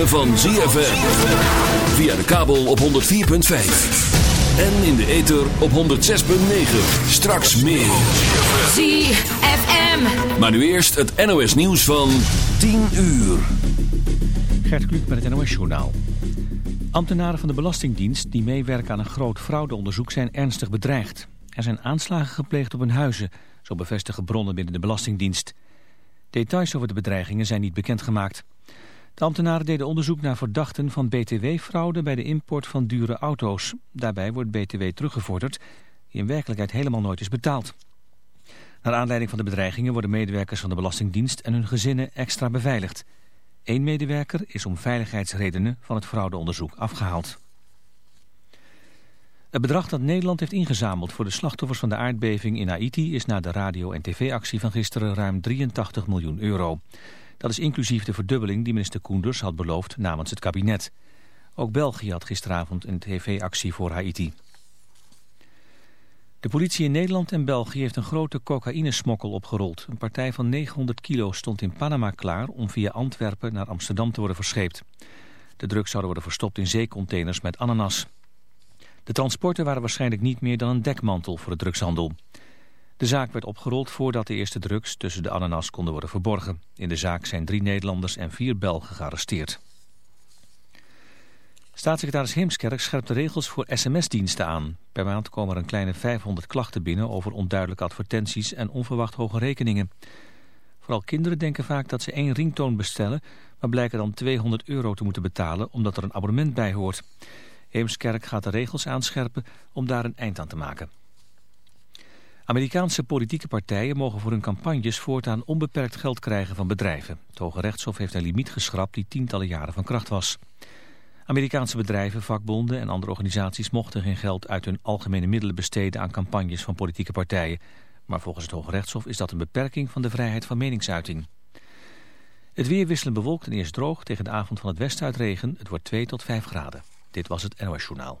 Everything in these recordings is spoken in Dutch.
ritme van ZFM. Via de kabel op 104.5. En in de ether op 106.9. Straks meer. ZFM. Maar nu eerst het NOS nieuws van 10 uur. Gert Kluk met het NOS Journaal. Ambtenaren van de Belastingdienst die meewerken aan een groot fraudeonderzoek zijn ernstig bedreigd. Er zijn aanslagen gepleegd op hun huizen, zo bevestigen bronnen binnen de Belastingdienst. Details over de bedreigingen zijn niet bekendgemaakt. De ambtenaren deden onderzoek naar verdachten van btw-fraude bij de import van dure auto's. Daarbij wordt btw teruggevorderd, die in werkelijkheid helemaal nooit is betaald. Naar aanleiding van de bedreigingen worden medewerkers van de Belastingdienst en hun gezinnen extra beveiligd. Eén medewerker is om veiligheidsredenen van het fraudeonderzoek afgehaald. Het bedrag dat Nederland heeft ingezameld voor de slachtoffers van de aardbeving in Haiti is na de radio- en tv-actie van gisteren ruim 83 miljoen euro. Dat is inclusief de verdubbeling die minister Koenders had beloofd namens het kabinet. Ook België had gisteravond een tv-actie voor Haiti. De politie in Nederland en België heeft een grote cocaïnesmokkel opgerold. Een partij van 900 kilo stond in Panama klaar om via Antwerpen naar Amsterdam te worden verscheept. De drugs zouden worden verstopt in zeecontainers met ananas. De transporten waren waarschijnlijk niet meer dan een dekmantel voor de drugshandel. De zaak werd opgerold voordat de eerste drugs tussen de ananas konden worden verborgen. In de zaak zijn drie Nederlanders en vier Belgen gearresteerd. Staatssecretaris Heemskerk scherpt de regels voor sms-diensten aan. Per maand komen er een kleine 500 klachten binnen over onduidelijke advertenties en onverwacht hoge rekeningen. Vooral kinderen denken vaak dat ze één ringtoon bestellen, maar blijken dan 200 euro te moeten betalen omdat er een abonnement bij hoort. Heemskerk gaat de regels aanscherpen om daar een eind aan te maken. Amerikaanse politieke partijen mogen voor hun campagnes voortaan onbeperkt geld krijgen van bedrijven. Het Hoge Rechtshof heeft een limiet geschrapt die tientallen jaren van kracht was. Amerikaanse bedrijven, vakbonden en andere organisaties mochten geen geld uit hun algemene middelen besteden aan campagnes van politieke partijen. Maar volgens het Hoge Rechtshof is dat een beperking van de vrijheid van meningsuiting. Het weer wisselend bewolkt en eerst droog tegen de avond van het uit regen. Het wordt 2 tot 5 graden. Dit was het NOS Journaal.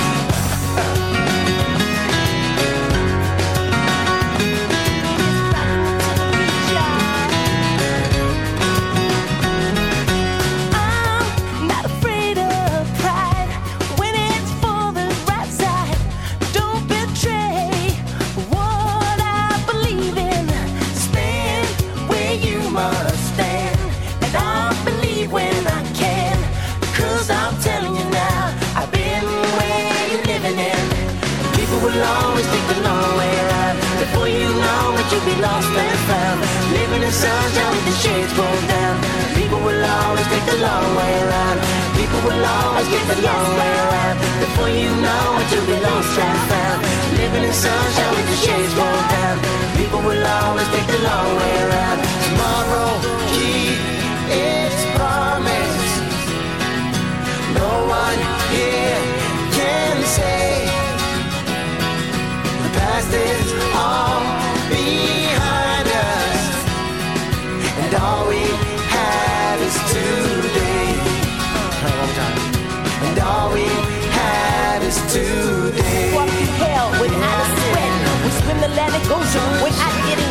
In sunshine with the shades pulled down. People will always take the long way around. People will always take the long way around. Before you know it, you'll be lost and found. Living in sunshine with the shades pulled down. People will always take the long way around. Tomorrow, keep its promise. No one here can say the past is all behind and all we have is today. One more time. And all we have is today. Walk through hell without a sweat. We swim the Atlantic Ocean without getting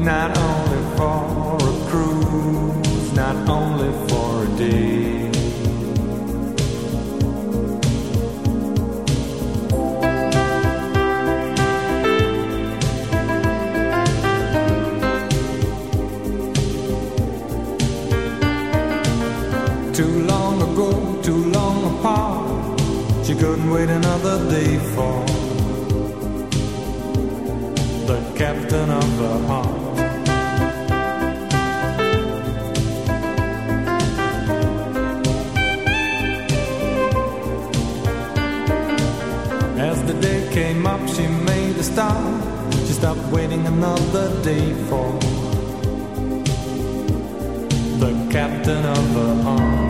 not only for a cruise, not only for a day. Too long ago, too long apart, she couldn't wait another day the star. She stopped waiting another day for the captain of her arms.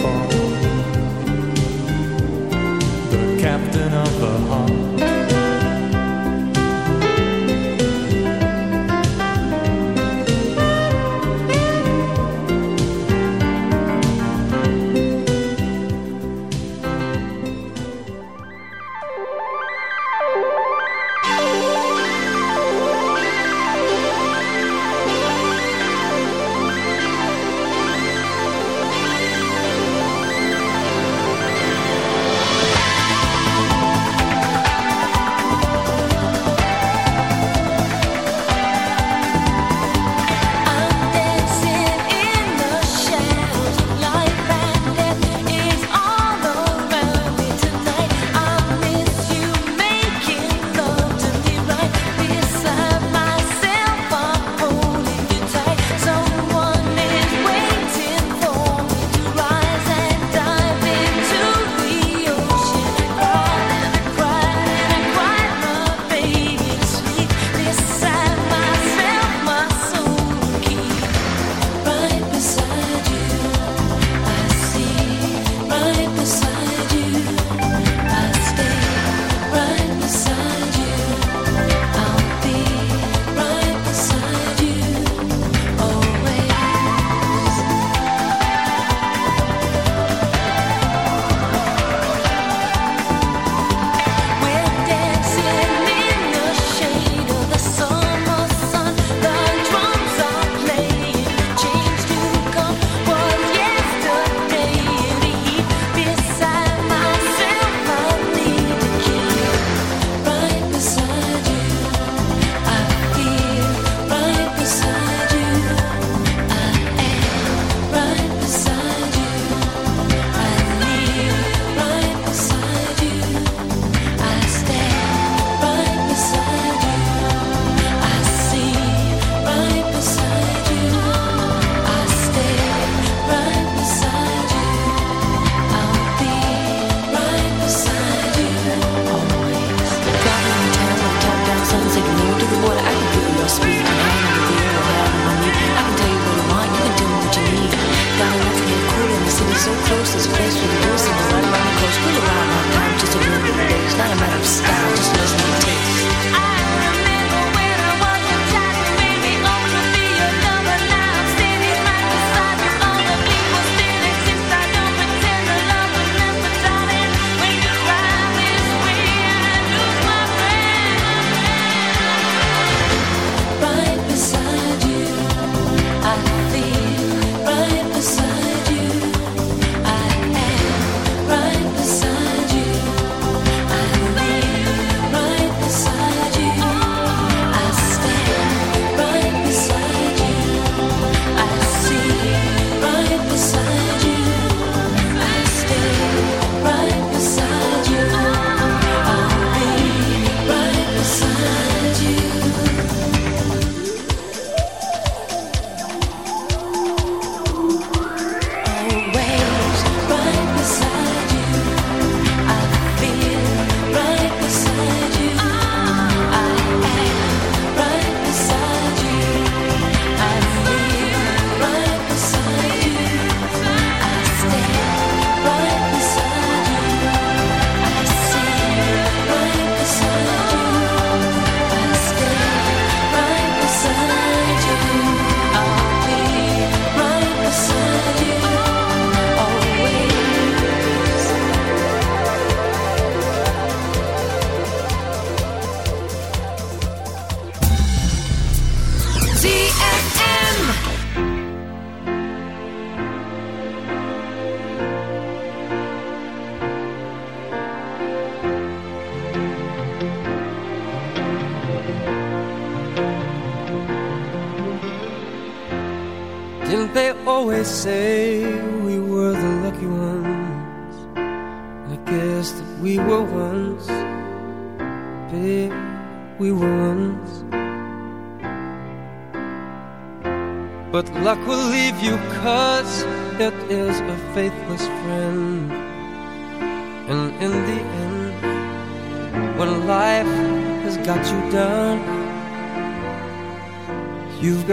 fall. The captain of the heart.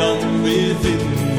I'm within